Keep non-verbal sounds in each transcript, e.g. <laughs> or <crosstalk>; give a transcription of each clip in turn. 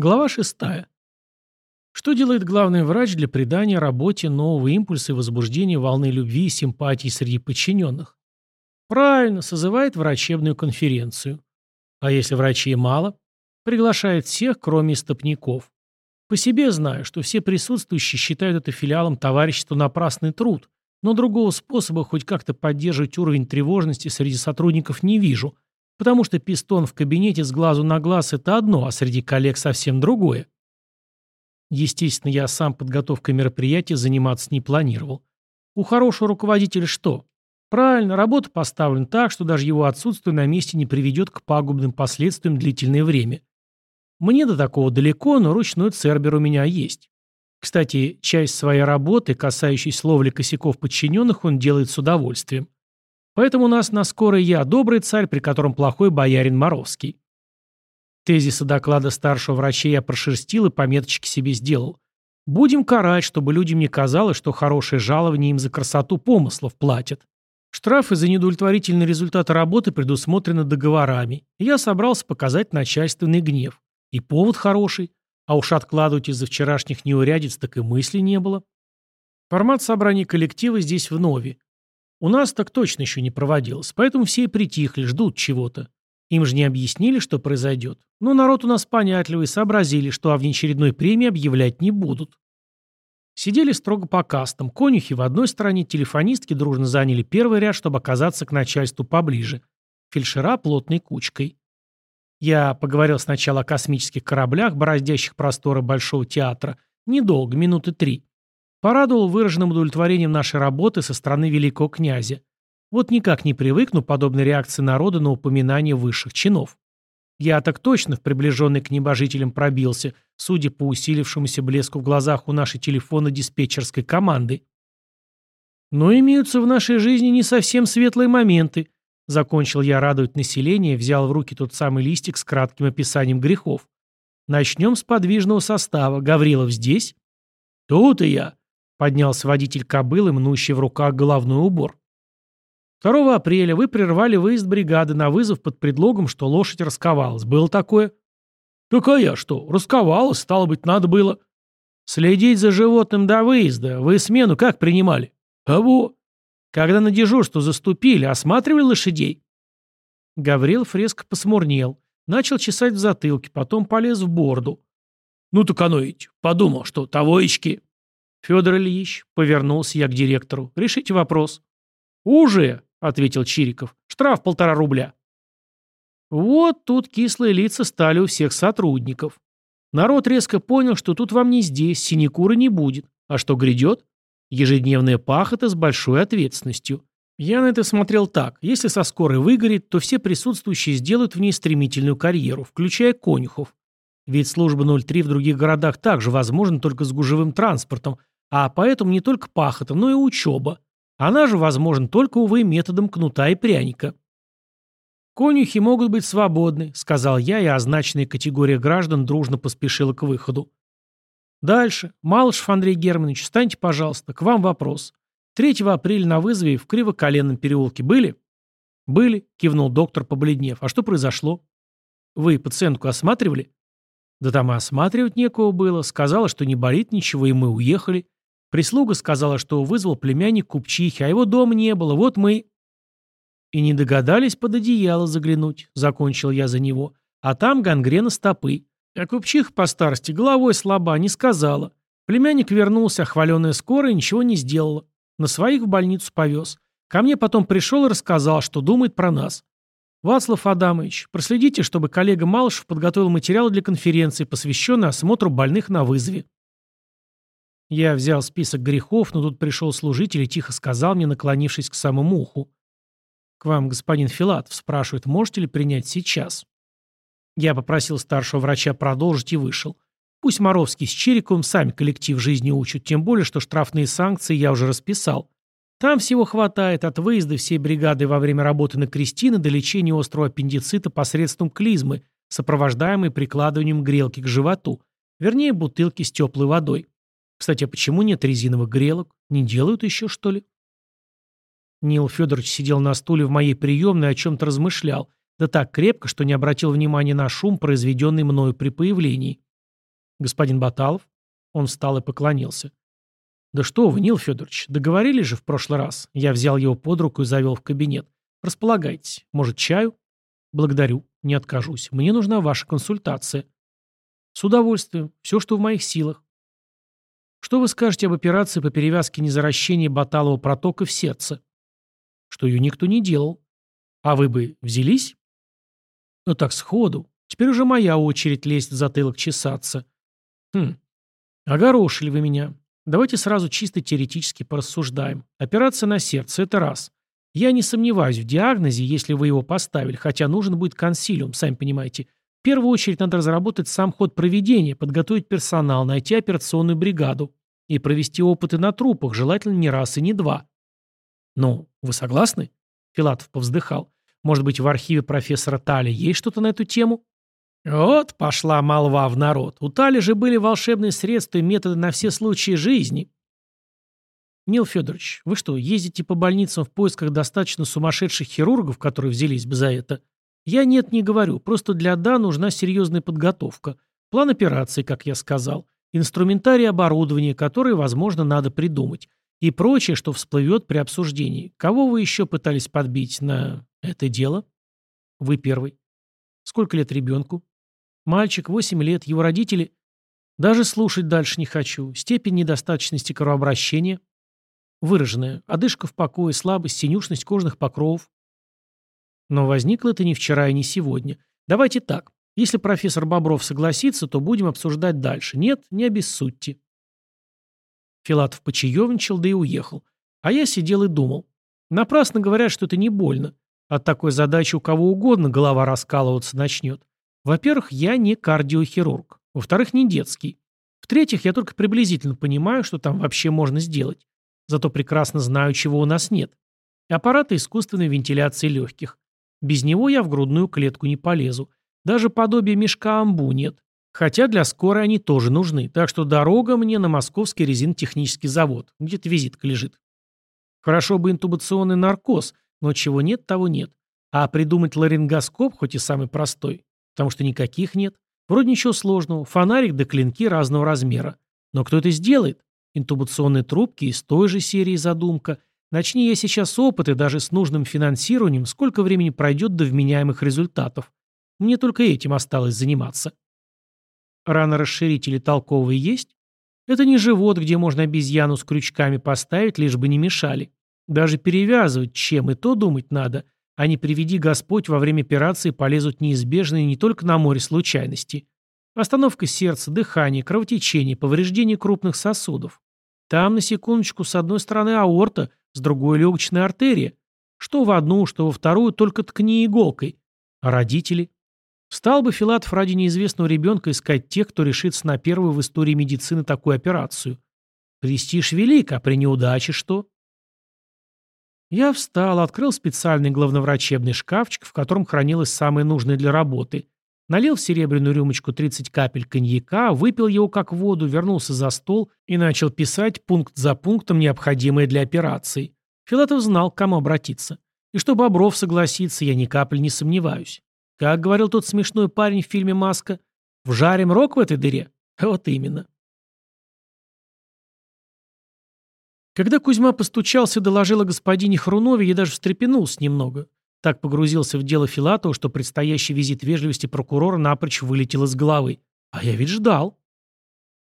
Глава 6. Что делает главный врач для придания работе нового импульса и возбуждения волны любви и симпатии среди подчиненных? Правильно, созывает врачебную конференцию. А если врачей мало? Приглашает всех, кроме истопников. По себе знаю, что все присутствующие считают это филиалом товарищества напрасный труд, но другого способа хоть как-то поддерживать уровень тревожности среди сотрудников не вижу – Потому что пистон в кабинете с глазу на глаз – это одно, а среди коллег совсем другое. Естественно, я сам подготовкой мероприятия заниматься не планировал. У хорошего руководителя что? Правильно, работа поставлена так, что даже его отсутствие на месте не приведет к пагубным последствиям длительное время. Мне до такого далеко, но ручной цербер у меня есть. Кстати, часть своей работы, касающейся ловли косяков подчиненных, он делает с удовольствием. Поэтому у нас на скорой я, добрый царь, при котором плохой боярин Моровский. Тезисы доклада старшего врача я прошерстил и пометочки себе сделал. Будем карать, чтобы людям не казалось, что хорошее жалование им за красоту помыслов платят. Штрафы за недовлетворительные результаты работы предусмотрены договорами. Я собрался показать начальственный гнев. И повод хороший. А уж откладывать из-за вчерашних неурядиц так и мысли не было. Формат собрания коллектива здесь в нове. У нас так точно еще не проводилось, поэтому все и притихли, ждут чего-то. Им же не объяснили, что произойдет. Но народ у нас понятливый, сообразили, что о внеочередной премии объявлять не будут. Сидели строго по кастам. Конюхи в одной стороне, телефонистки дружно заняли первый ряд, чтобы оказаться к начальству поближе. Фельдшера плотной кучкой. Я поговорил сначала о космических кораблях, бороздящих просторы Большого театра. Недолго, минуты три. Порадовал выраженным удовлетворением нашей работы со стороны великого князя. Вот никак не привыкну подобной реакции народа на упоминание высших чинов. Я так точно в приближенный к небожителям пробился, судя по усилившемуся блеску в глазах у нашей телефона-диспетчерской команды. Но имеются в нашей жизни не совсем светлые моменты. Закончил я радовать население, взял в руки тот самый листик с кратким описанием грехов. Начнем с подвижного состава. Гаврилов здесь? Тут и я. Поднялся водитель кобылы, мнущий в руках головной убор. 2 апреля вы прервали выезд бригады на вызов под предлогом, что лошадь расковалась. Было такое? Так а я что, расковалась, стало быть, надо было. Следить за животным до выезда. Вы смену как принимали? Кого? Когда на дежурство заступили, осматривали лошадей? Гаврил фреско посмурнел. Начал чесать в затылке, потом полез в борду. Ну так оно ведь. Подумал, что тавоечки. «Федор Ильич», — повернулся я к директору, — «решите вопрос». «Уже», — ответил Чириков, — «штраф полтора рубля». Вот тут кислые лица стали у всех сотрудников. Народ резко понял, что тут вам не здесь, синекуры не будет. А что грядет? Ежедневная пахота с большой ответственностью. Я на это смотрел так. Если со скорой выгорит, то все присутствующие сделают в ней стремительную карьеру, включая конюхов. Ведь служба 03 в других городах также возможна только с гужевым транспортом, а поэтому не только пахота, но и учеба. Она же возможна только, увы, методом кнута и пряника. «Конюхи могут быть свободны», — сказал я, и означенная категория граждан дружно поспешила к выходу. «Дальше. Малышев Андрей Германович, встаньте, пожалуйста. К вам вопрос. 3 апреля на вызове в Кривоколенном переулке были?» «Были», — кивнул доктор, побледнев. «А что произошло?» «Вы пациентку осматривали?» «Да там и осматривать некого было. Сказала, что не болит ничего, и мы уехали. Прислуга сказала, что вызвал племянник купчихи, а его дома не было. Вот мы... И не догадались под одеяло заглянуть, закончил я за него. А там гангрена стопы. А купчиха по старости головой слаба, не сказала. Племянник вернулся, хваленная скорая, ничего не сделала. На своих в больницу повез. Ко мне потом пришел и рассказал, что думает про нас. Вацлав Адамович, проследите, чтобы коллега Малышев подготовил материал для конференции, посвященный осмотру больных на вызове. Я взял список грехов, но тут пришел служитель и тихо сказал мне, наклонившись к самому уху. «К вам господин Филатов спрашивает, можете ли принять сейчас?» Я попросил старшего врача продолжить и вышел. Пусть Моровский с Чириковым сами коллектив жизни учат, тем более, что штрафные санкции я уже расписал. Там всего хватает от выезда всей бригады во время работы на Кристины до лечения острого аппендицита посредством клизмы, сопровождаемой прикладыванием грелки к животу, вернее, бутылки с теплой водой. Кстати, а почему нет резиновых грелок? Не делают еще, что ли? Нил Федорович сидел на стуле в моей приемной о чем-то размышлял, да так крепко, что не обратил внимания на шум, произведенный мною при появлении. Господин Баталов? Он встал и поклонился. Да что вы, Нил Федорович, договорились же в прошлый раз. Я взял его под руку и завел в кабинет. Располагайтесь. Может, чаю? Благодарю. Не откажусь. Мне нужна ваша консультация. С удовольствием. Все, что в моих силах. Что вы скажете об операции по перевязке незаращения баталового протока в сердце? Что ее никто не делал. А вы бы взялись? Ну так сходу. Теперь уже моя очередь лезть в затылок чесаться. Хм. Огорошили вы меня. Давайте сразу чисто теоретически порассуждаем. Операция на сердце – это раз. Я не сомневаюсь в диагнозе, если вы его поставили, хотя нужен будет консилиум, сами понимаете. В первую очередь надо разработать сам ход проведения, подготовить персонал, найти операционную бригаду и провести опыты на трупах, желательно не раз и не два. Ну, вы согласны? Филатов повздыхал. Может быть, в архиве профессора Тали есть что-то на эту тему? Вот пошла молва в народ. У Тали же были волшебные средства и методы на все случаи жизни. Нил Федорович, вы что, ездите по больницам в поисках достаточно сумасшедших хирургов, которые взялись бы за это? Я нет не говорю, просто для ДА нужна серьезная подготовка. План операции, как я сказал. Инструментарий оборудования, которые, возможно, надо придумать. И прочее, что всплывет при обсуждении. Кого вы еще пытались подбить на это дело? Вы первый. Сколько лет ребенку? Мальчик, 8 лет, его родители... Даже слушать дальше не хочу. Степень недостаточности кровообращения. Выраженная. Одышка в покое, слабость, синюшность кожных покровов. Но возникло это не вчера и не сегодня. Давайте так. Если профессор Бобров согласится, то будем обсуждать дальше. Нет, не обессудьте. Филатов почаевничал, да и уехал. А я сидел и думал. Напрасно говорят, что это не больно. От такой задачи у кого угодно голова раскалываться начнет. Во-первых, я не кардиохирург. Во-вторых, не детский. В-третьих, я только приблизительно понимаю, что там вообще можно сделать. Зато прекрасно знаю, чего у нас нет. Аппарата искусственной вентиляции легких. Без него я в грудную клетку не полезу. Даже подобия мешка амбу нет. Хотя для скорой они тоже нужны, так что дорога мне на московский резинотехнический завод. Где-то визитка лежит. Хорошо бы интубационный наркоз, но чего нет, того нет. А придумать ларингоскоп, хоть и самый простой, потому что никаких нет. Вроде ничего сложного, фонарик да клинки разного размера. Но кто это сделает? Интубационные трубки из той же серии задумка. Начни я сейчас опыты, даже с нужным финансированием, сколько времени пройдет до вменяемых результатов. Мне только этим осталось заниматься. Рано-расширители толковые есть? Это не живот, где можно обезьяну с крючками поставить, лишь бы не мешали. Даже перевязывать чем и то думать надо, а не приведи Господь во время операции полезут неизбежные не только на море случайности. Остановка сердца, дыхание, кровотечение, повреждение крупных сосудов. Там, на секундочку, с одной стороны аорта, с другой легочная артерия. Что в одну, что во вторую, только ткни иголкой. А родители? Стал бы Филатов ради неизвестного ребенка искать тех, кто решится на первую в истории медицины такую операцию. Престиж велик, а при неудаче что? Я встал, открыл специальный главноврачебный шкафчик, в котором хранилось самое нужное для работы. Налил в серебряную рюмочку 30 капель коньяка, выпил его как воду, вернулся за стол и начал писать пункт за пунктом необходимое для операции. Филатов знал, к кому обратиться. И что Бобров согласится, я ни капли не сомневаюсь. Как говорил тот смешной парень в фильме «Маска», «Вжарим рог в этой дыре?» <laughs> Вот именно. Когда Кузьма постучался и доложил о господине Хрунове, я даже встрепенулся немного. Так погрузился в дело Филатова, что предстоящий визит вежливости прокурора напрочь вылетел из головы. А я ведь ждал.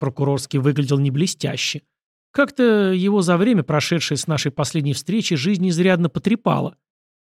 Прокурорский выглядел не блестяще. Как-то его за время, прошедшее с нашей последней встречи, жизнь изрядно потрепала.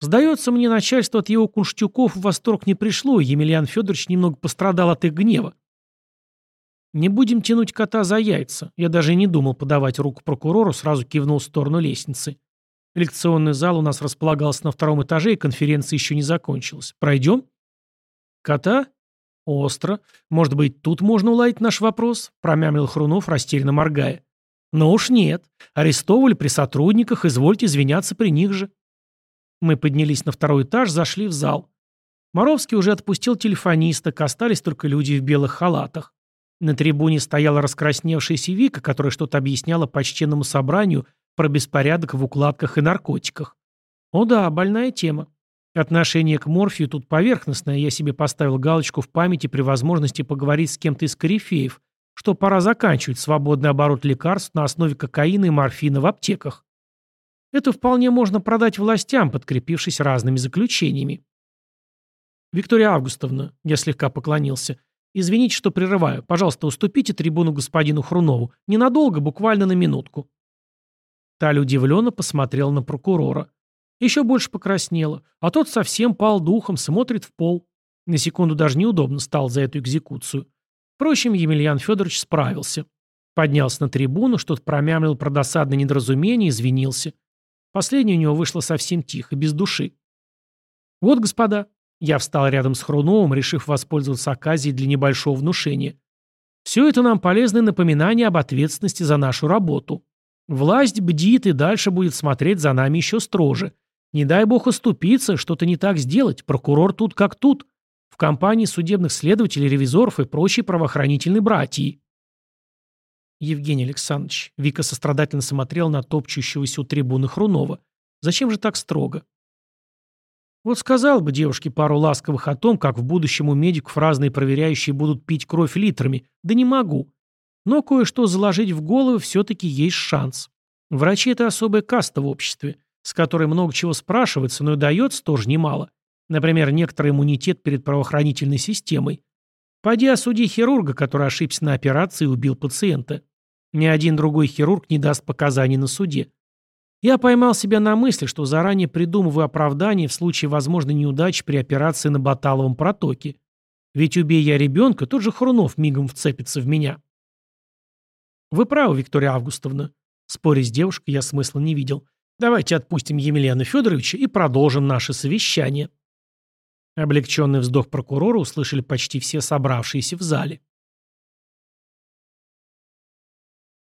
Сдается мне, начальство от его кунштюков в восторг не пришло, и Емельян Федорович немного пострадал от их гнева. «Не будем тянуть кота за яйца». Я даже не думал подавать руку прокурору, сразу кивнул в сторону лестницы. Лекционный зал у нас располагался на втором этаже, и конференция еще не закончилась. Пройдем? Кота? Остро. Может быть, тут можно уладить наш вопрос? Промямлил Хрунов, растерянно моргая. Но уж нет. Арестовывали при сотрудниках, извольте извиняться при них же. Мы поднялись на второй этаж, зашли в зал. Моровский уже отпустил телефониста, остались только люди в белых халатах. На трибуне стояла раскрасневшаяся Вика, которая что-то объясняла почтенному собранию про беспорядок в укладках и наркотиках. О да, больная тема. Отношение к морфию тут поверхностное, я себе поставил галочку в памяти при возможности поговорить с кем-то из корифеев, что пора заканчивать свободный оборот лекарств на основе кокаина и морфина в аптеках. Это вполне можно продать властям, подкрепившись разными заключениями. Виктория Августовна, я слегка поклонился, извините, что прерываю. Пожалуйста, уступите трибуну господину Хрунову. Ненадолго, буквально на минутку. Таль удивленно посмотрел на прокурора. Еще больше покраснела, а тот совсем пал духом, смотрит в пол. На секунду даже неудобно стал за эту экзекуцию. Впрочем, Емельян Федорович справился. Поднялся на трибуну, что-то промямлил про досадное недоразумение, извинился. Последнее у него вышло совсем тихо, без души. «Вот, господа», — я встал рядом с Хруновым, решив воспользоваться оказией для небольшого внушения. «Все это нам полезное напоминание об ответственности за нашу работу. Власть бдит и дальше будет смотреть за нами еще строже. Не дай бог оступиться, что-то не так сделать, прокурор тут как тут в компании судебных следователей, ревизоров и прочей правоохранительной братьи. Евгений Александрович, Вика сострадательно смотрел на топчущегося у трибуны Хрунова. Зачем же так строго? Вот сказал бы девушке пару ласковых о том, как в будущем у медиков разные проверяющие будут пить кровь литрами. Да не могу. Но кое-что заложить в голову все-таки есть шанс. Врачи – это особая каста в обществе, с которой много чего спрашивается, но и дается тоже немало. Например, некоторый иммунитет перед правоохранительной системой. Пойди осуди хирурга, который ошибся на операции и убил пациента. Ни один другой хирург не даст показаний на суде. Я поймал себя на мысли, что заранее придумываю оправдание в случае возможной неудачи при операции на Баталовом протоке. Ведь убей я ребенка, тот же Хрунов мигом вцепится в меня. Вы правы, Виктория Августовна. Спорить с девушкой я смысла не видел. Давайте отпустим Емельяна Федоровича и продолжим наше совещание. Облегченный вздох прокурора услышали почти все собравшиеся в зале.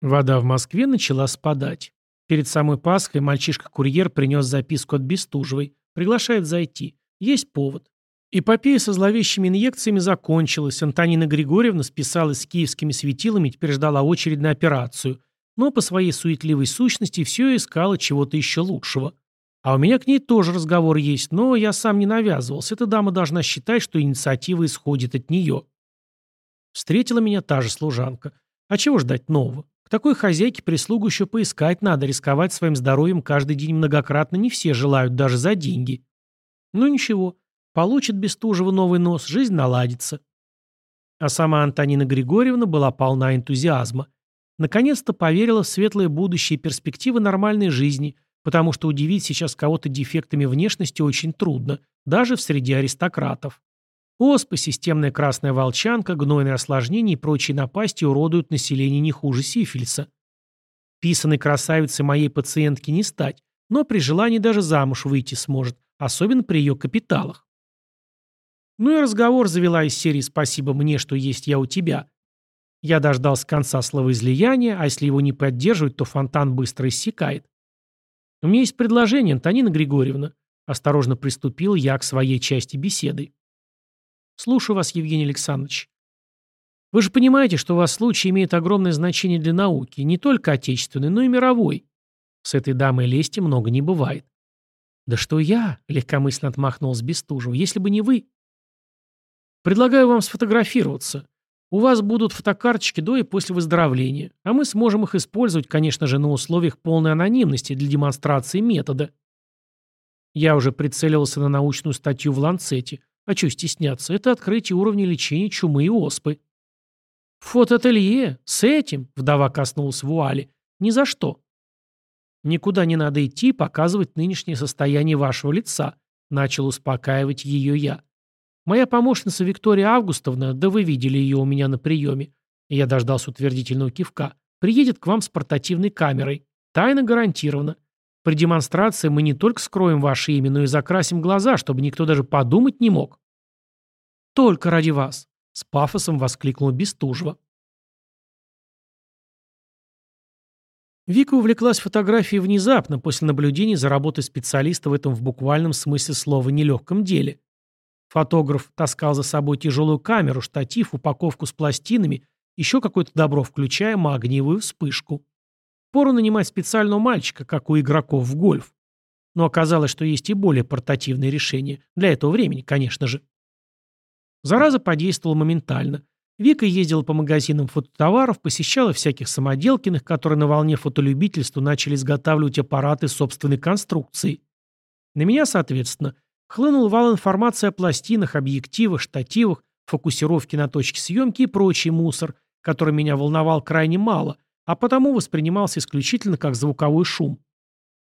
Вода в Москве начала спадать. Перед самой Пасхой мальчишка-курьер принес записку от Бестужевой. Приглашает зайти. Есть повод. Эпопея со зловещими инъекциями закончилась. Антонина Григорьевна списалась с киевскими светилами и теперь ждала очередь на операцию. Но по своей суетливой сущности все искала чего-то еще лучшего. А у меня к ней тоже разговор есть, но я сам не навязывался. Эта дама должна считать, что инициатива исходит от нее. Встретила меня та же служанка. А чего ждать нового? Такой хозяйке прислугу еще поискать надо, рисковать своим здоровьем каждый день многократно не все желают, даже за деньги. Ну ничего, получит Бестужева новый нос, жизнь наладится. А сама Антонина Григорьевна была полна энтузиазма. Наконец-то поверила в светлое будущее и перспективы нормальной жизни – потому что удивить сейчас кого-то дефектами внешности очень трудно, даже в среде аристократов. Оспы, системная красная волчанка, гнойные осложнения и прочие напасти уродуют население не хуже сифилиса. Писаной красавицей моей пациентки не стать, но при желании даже замуж выйти сможет, особенно при ее капиталах. Ну и разговор завела из серии «Спасибо мне, что есть я у тебя». Я дождался конца словоизлияния, а если его не поддерживать, то фонтан быстро иссякает. «У меня есть предложение, Антонина Григорьевна». Осторожно приступил я к своей части беседы. «Слушаю вас, Евгений Александрович. Вы же понимаете, что у вас случай имеет огромное значение для науки, не только отечественной, но и мировой. С этой дамой лести много не бывает». «Да что я?» — легкомысленно отмахнулся Бестужев. «Если бы не вы...» «Предлагаю вам сфотографироваться. У вас будут фотокарточки до и после выздоровления, а мы сможем их использовать, конечно же, на условиях полной анонимности для демонстрации метода. Я уже прицелился на научную статью в Ланцете. А что стесняться? Это открытие уровня лечения чумы и оспы. Фотоателье? С этим? Вдова коснулась вуали. Ни за что. Никуда не надо идти показывать нынешнее состояние вашего лица. Начал успокаивать ее я. Моя помощница Виктория Августовна, да вы видели ее у меня на приеме, я дождался утвердительного кивка, приедет к вам с портативной камерой. Тайна гарантирована. При демонстрации мы не только скроем ваше имя, но и закрасим глаза, чтобы никто даже подумать не мог. Только ради вас, с пафосом воскликнула Бестужева. Вика увлеклась фотографией внезапно после наблюдений за работой специалиста в этом в буквальном смысле слова нелегком деле. Фотограф таскал за собой тяжелую камеру, штатив, упаковку с пластинами, еще какое-то добро, включая магниевую вспышку. Пору нанимать специального мальчика, как у игроков в гольф. Но оказалось, что есть и более портативные решения. Для этого времени, конечно же. Зараза подействовала моментально. Вика ездила по магазинам фототоваров, посещала всяких самоделкиных, которые на волне фотолюбительства начали изготавливать аппараты собственной конструкции. На меня, соответственно, хлынул вал информации о пластинах, объективах, штативах, фокусировке на точке съемки и прочий мусор, который меня волновал крайне мало, а потому воспринимался исключительно как звуковой шум.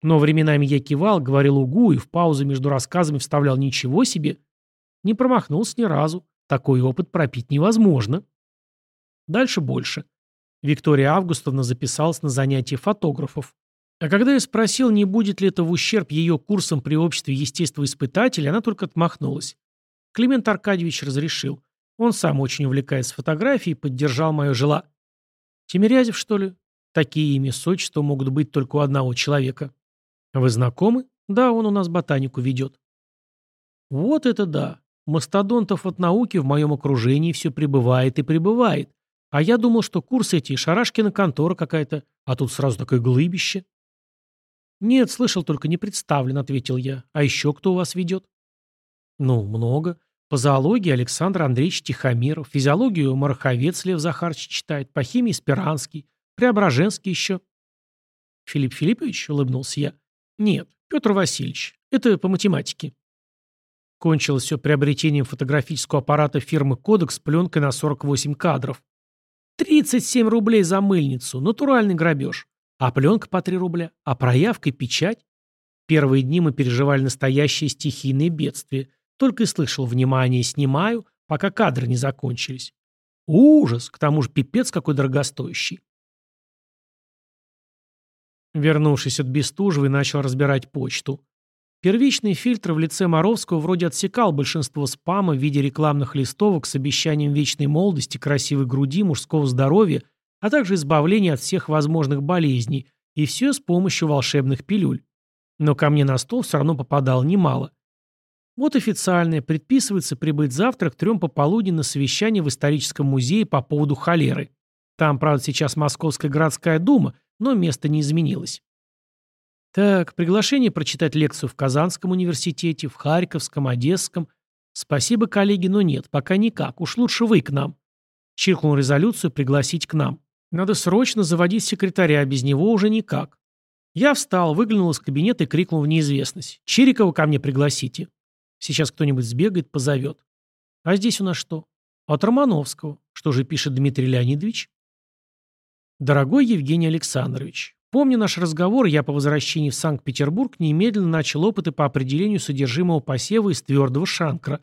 Но временами я кивал, говорил угу и в паузы между рассказами вставлял «ничего себе». Не промахнулся ни разу. Такой опыт пропить невозможно. Дальше больше. Виктория Августовна записалась на занятия фотографов. А когда я спросил, не будет ли это в ущерб ее курсам при обществе естествоиспытателей, она только отмахнулась. Климент Аркадьевич разрешил. Он сам очень увлекается фотографией и поддержал мое жела. Тимирязев, что ли? Такие имя отчества могут быть только у одного человека. Вы знакомы? Да, он у нас ботанику ведет. Вот это да. Мастодонтов от науки в моем окружении все прибывает и прибывает. А я думал, что курсы эти, Шарашкина контора какая-то, а тут сразу такое глыбище. «Нет, слышал, только не представлен», — ответил я. «А еще кто у вас ведет?» «Ну, много. По зоологии Александр Андреевич Тихомиров, физиологию Мараховец Лев Захарович читает, по химии Спиранский, Преображенский еще». «Филипп Филиппович?» — улыбнулся я. «Нет, Петр Васильевич. Это по математике». Кончилось все приобретением фотографического аппарата фирмы «Кодекс» пленкой на 48 кадров. 37 рублей за мыльницу. Натуральный грабеж. А пленка по 3 рубля. А проявка и печать. Первые дни мы переживали настоящее стихийное бедствие. Только и слышал «внимание, снимаю», пока кадры не закончились. Ужас, к тому же пипец какой дорогостоящий. Вернувшись от Бестужевой, начал разбирать почту. Первичный фильтр в лице Моровского вроде отсекал большинство спама в виде рекламных листовок с обещанием вечной молодости, красивой груди, мужского здоровья, а также избавления от всех возможных болезней, и все с помощью волшебных пилюль. Но ко мне на стол все равно попадало немало. Вот официальное, предписывается прибыть завтра к трем пополудни на совещание в историческом музее по поводу холеры. Там, правда, сейчас Московская городская дума, но место не изменилось. Так, приглашение прочитать лекцию в Казанском университете, в Харьковском, Одесском. Спасибо, коллеги, но нет, пока никак. Уж лучше вы к нам. Чиркнул резолюцию пригласить к нам. Надо срочно заводить секретаря, без него уже никак. Я встал, выглянул из кабинета и крикнул в неизвестность. «Чирикова ко мне пригласите». Сейчас кто-нибудь сбегает, позовет. А здесь у нас что? От Романовского. Что же пишет Дмитрий Леонидович? Дорогой Евгений Александрович, Помня наш разговор, я по возвращении в Санкт-Петербург немедленно начал опыты по определению содержимого посева из твердого шанкра.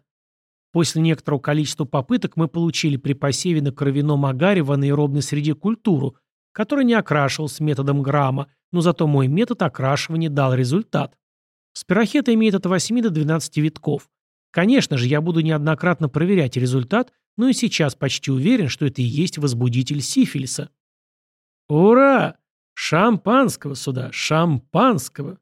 После некоторого количества попыток мы получили при посеве на кровяном агаре в анаэробной среде культуру, которая не окрашивалась методом грамма, но зато мой метод окрашивания дал результат. Спирохета имеет от 8 до 12 витков. Конечно же, я буду неоднократно проверять результат, но и сейчас почти уверен, что это и есть возбудитель сифилиса. Ура! Шампанского сюда, шампанского.